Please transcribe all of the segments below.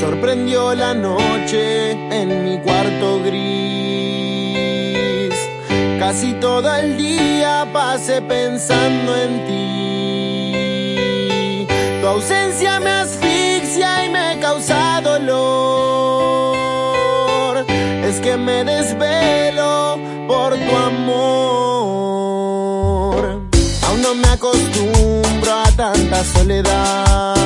sorprendió la noche en mi cuarto gris. Casi todo el día pasé pensando en ti. Tu ausencia me asfixia y me causa dolor. Es que me desvelo por tu amor. Aún no me acostumbro a tanta soledad.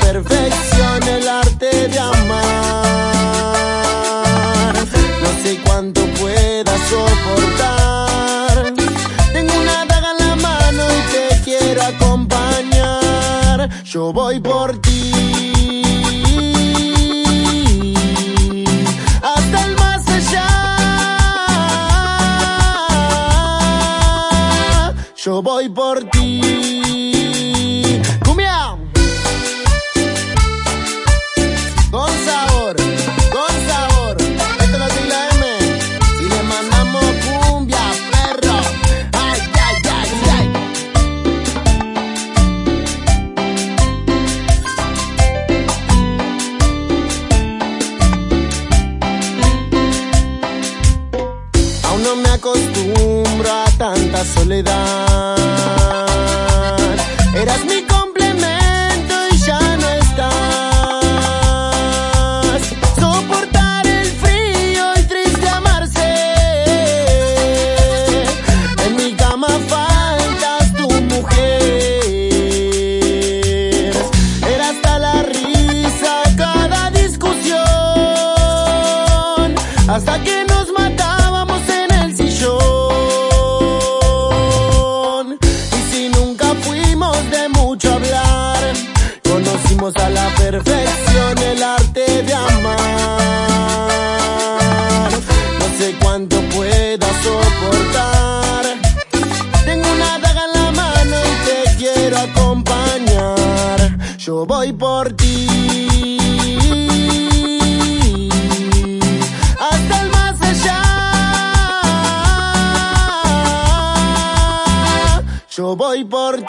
Perfección el arte de amar. No sé cuánto pueda soportar. Tengo una daga en la mano y te quiero acompañar. Yo voy por ti. Hasta el más allá. Yo voy por ti. Cumbia. Soledad. A la perfección el arte de amar. No sé cuánto pueda soportar. Tengo una daga en la mano y te quiero acompañar. Yo voy por ti. Hasta el más allá. Yo voy por